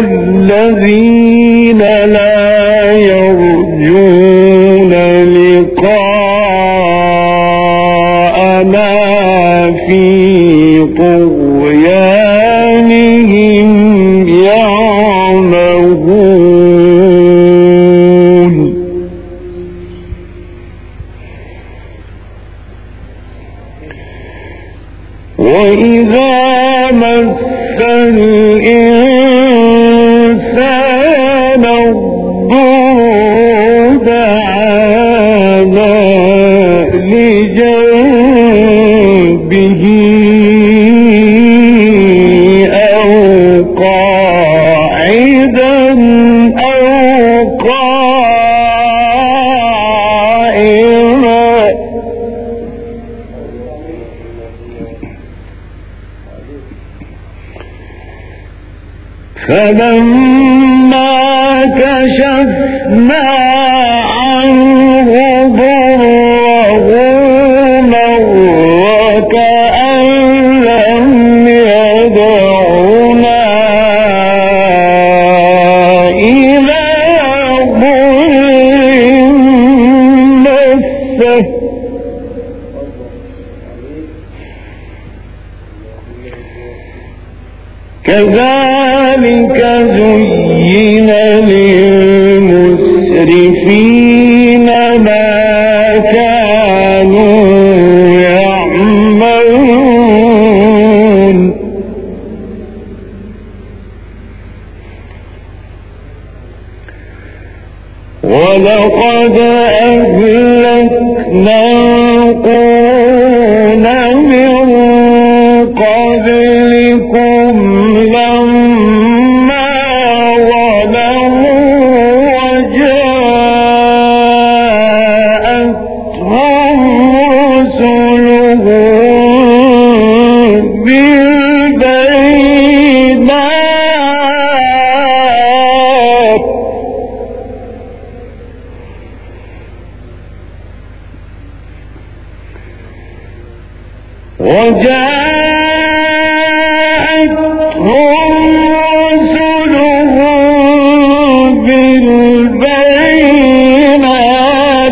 الذين لا فلما كشفنا عنه ضره ولقد أهلكنا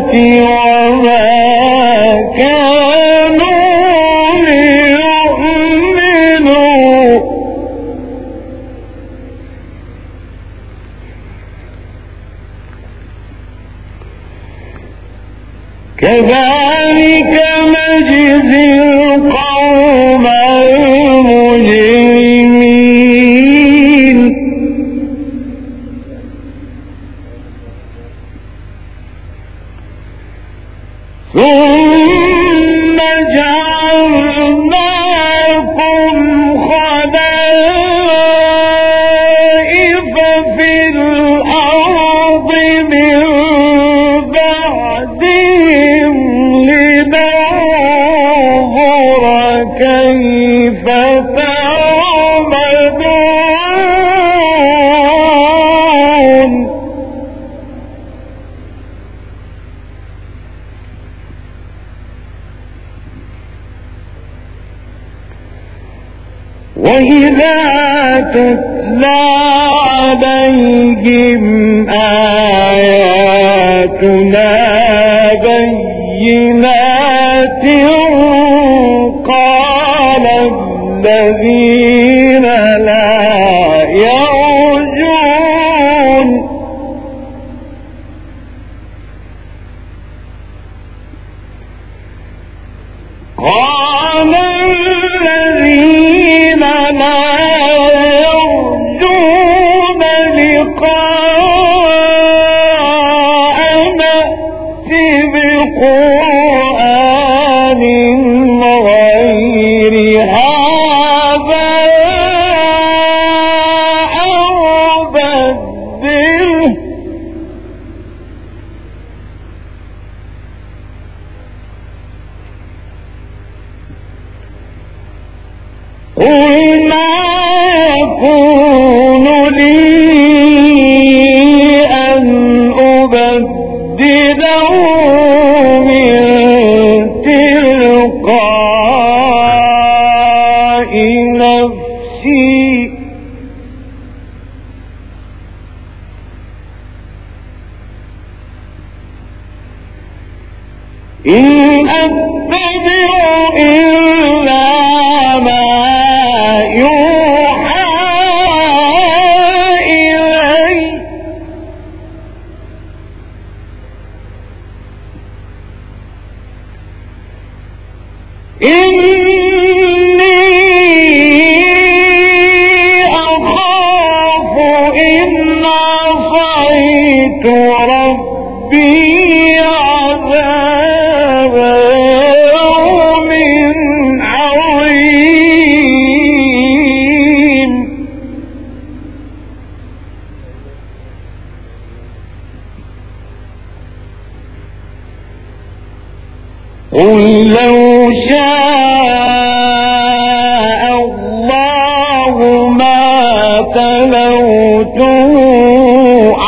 بالبينات وإذا تتلى عليهم آياتنا بينات الذين لا يرجون. قال الذين لا يرجون لقاء نأتي بقوة إن أتبع إلا لو شاء الله ما تلوته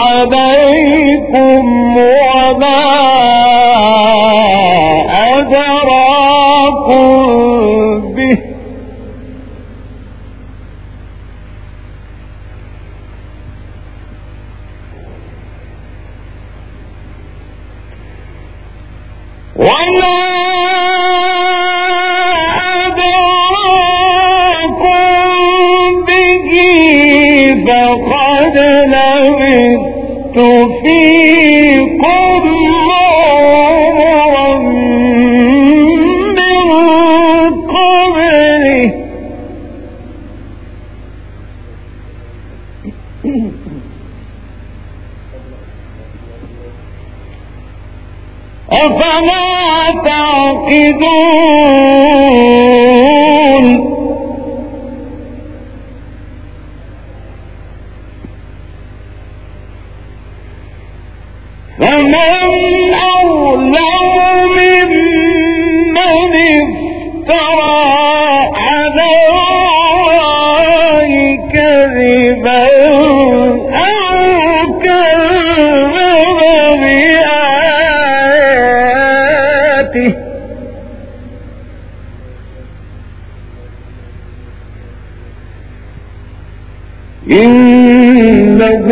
عليكم وما أدراكم أفلا تعقدون خلقه إنه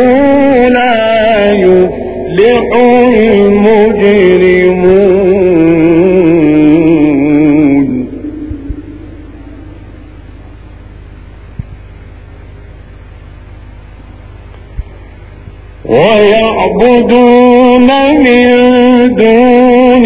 لا يفلح المجرمون. ويعبدون من دون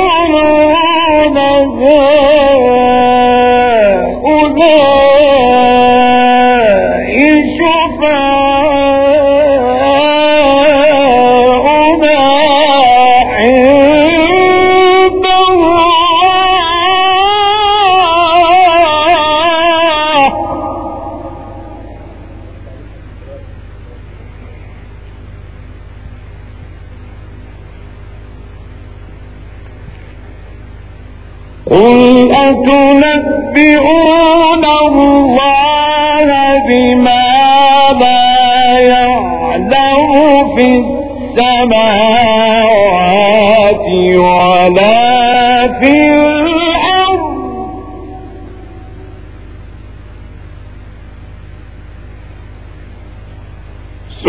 هؤلاء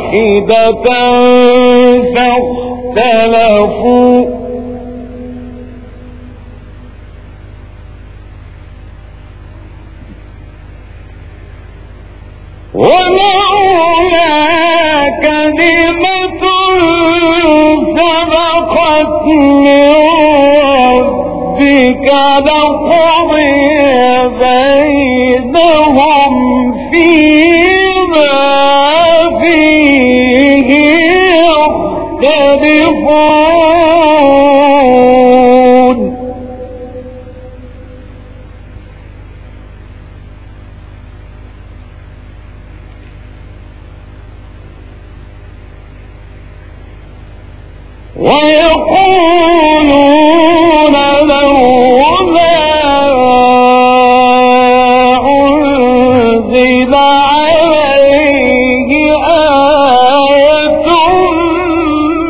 واحدة فاختلفوا. ولولا كلمة سبقت من ربك لقضي بينهم فيما فيه يختلفون. ويقولون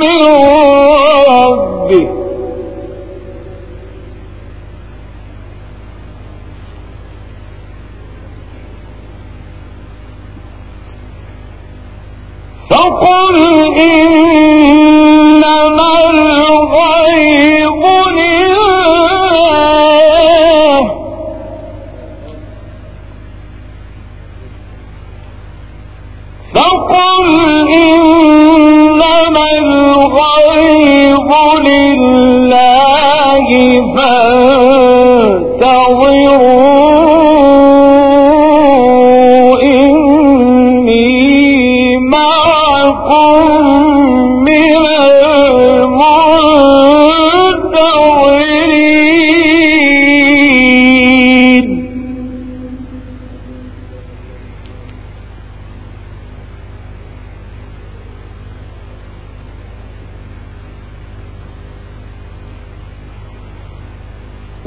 من ربه. فقل إنما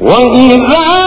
وإذا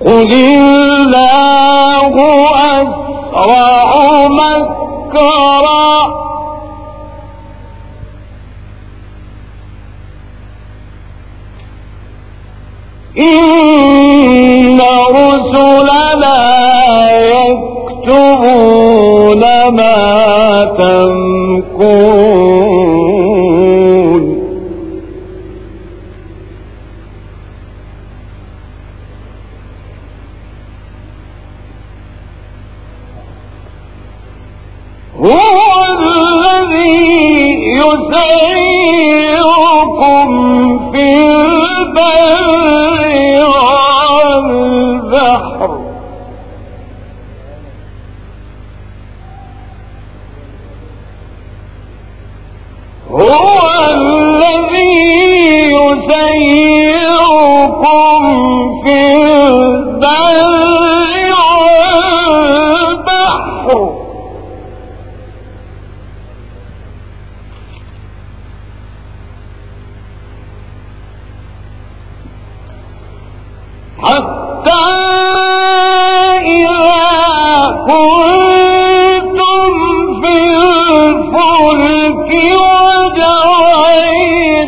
قل الله أسرع مكرا. إن رسلنا يكتبون ما تمكرون. والبحر هو الذي يسيركم في البر.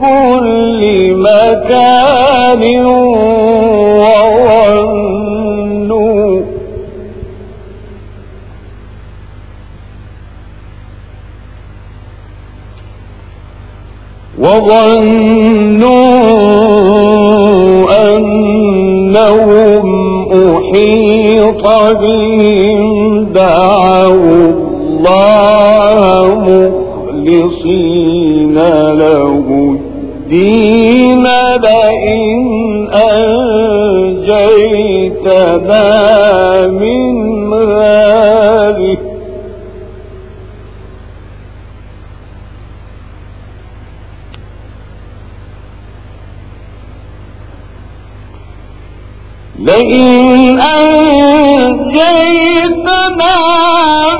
كل مكان وظنوا. وظنوا لئن أنجيتنا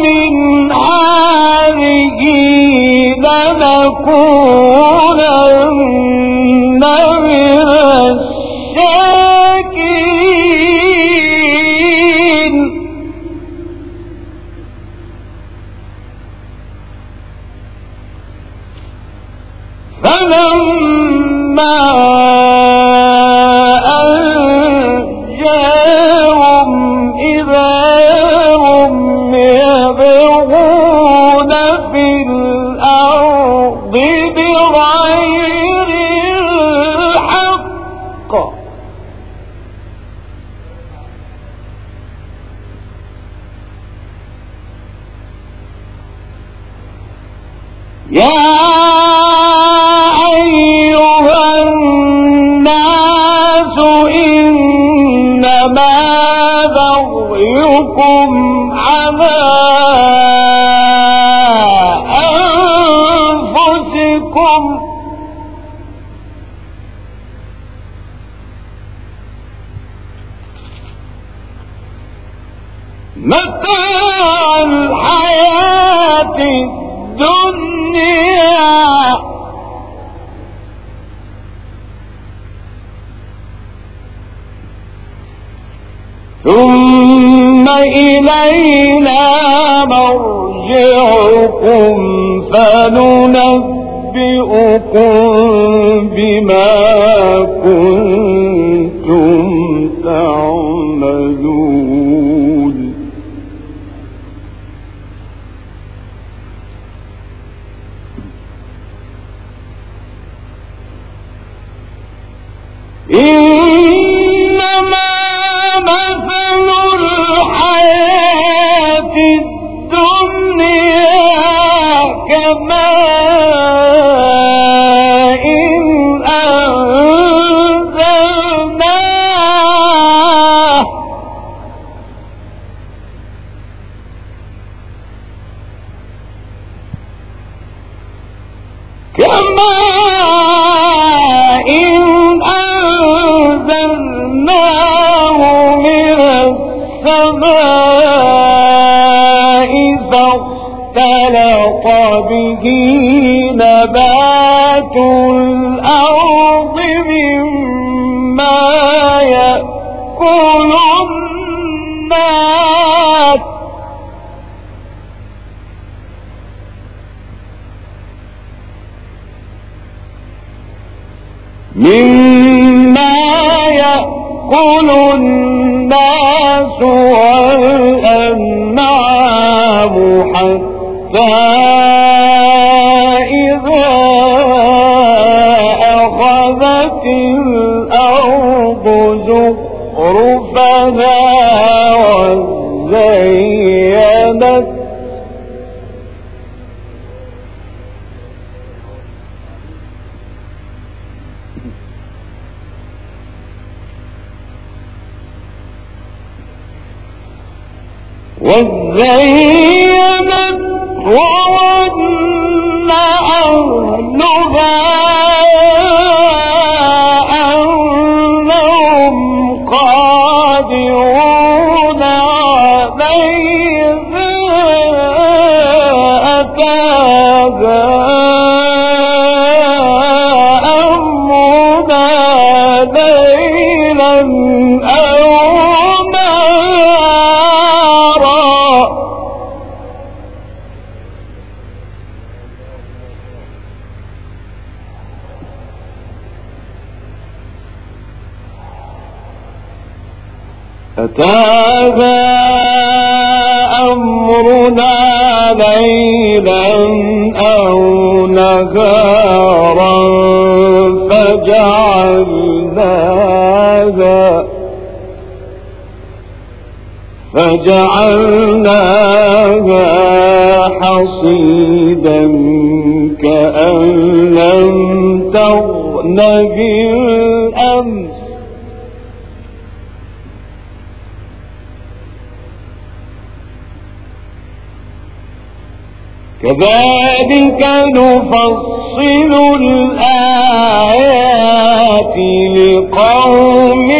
من هذه لنكونن من الشاكرين. فلما يا أيها الناس إنما بغيكم على أنفسكم. متاع الحياة مرجعكم فننبئكم بما كنتم كماء أنزلناه. أنزلناه من السماء. فاختلط به نبات الأرض مما يأكل الناس. مما يأكل الناس والأنعام حتى إذا أخذت الأرض زخرفها وزينت وظن أهلها أنهم قادرون. أتاها أمرنا ليلا أو نهارا فجعلناها فجعلناها حصيدا كأن لم تغن بالأمس كذلك نفصل الآيات لقوم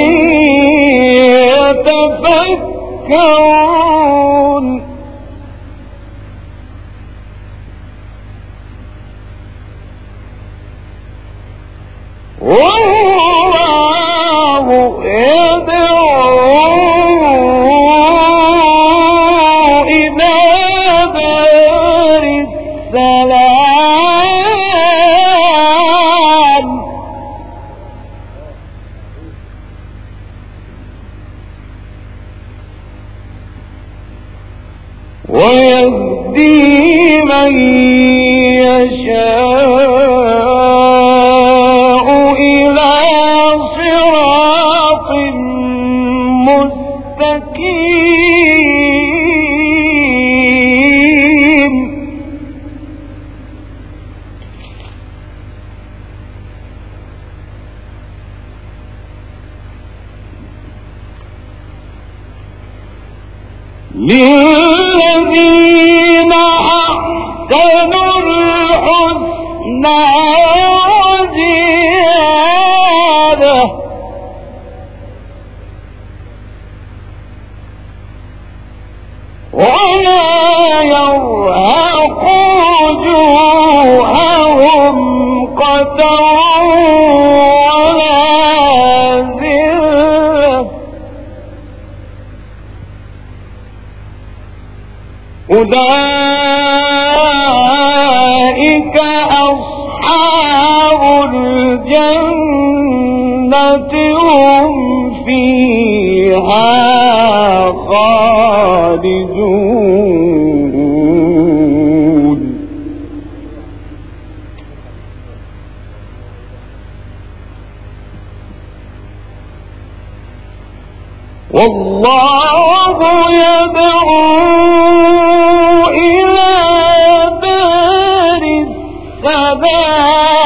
يتفكرون. والله يدعو للذين أحسنوا الحسنى وزيادة. ولا يرهق وجوههم قتر أولئك أصحاب الجنة هم فيها خالدون. والله يدعو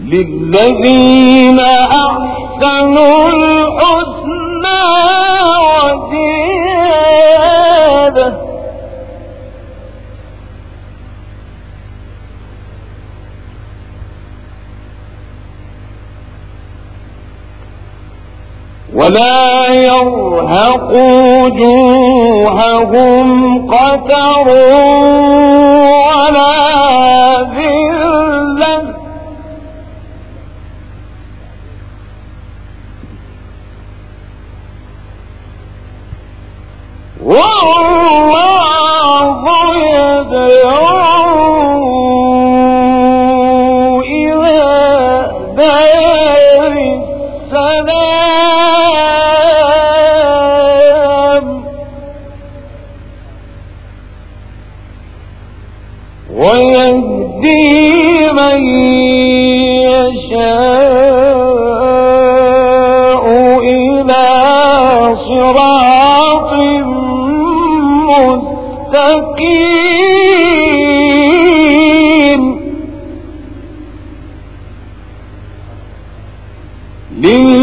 للذين أحسنوا الحسنى وزيادة ولا يرهق وجوههم قتر ولا ذلة والله يدعو مستقيم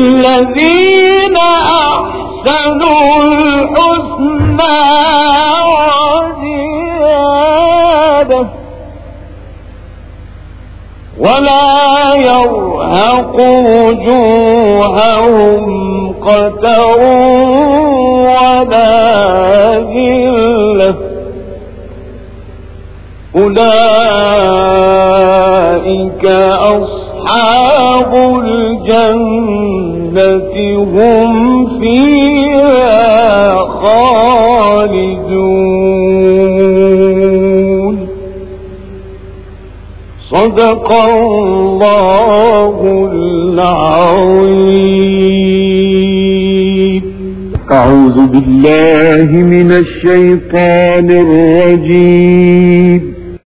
للذين أحسنوا الحسنى وزيادة ولا يرهق وجوههم قتر ولا أولئك أصحاب الجنة هم فيها خالدون. صدق الله العظيم. أعوذ بالله من الشيطان الرجيم.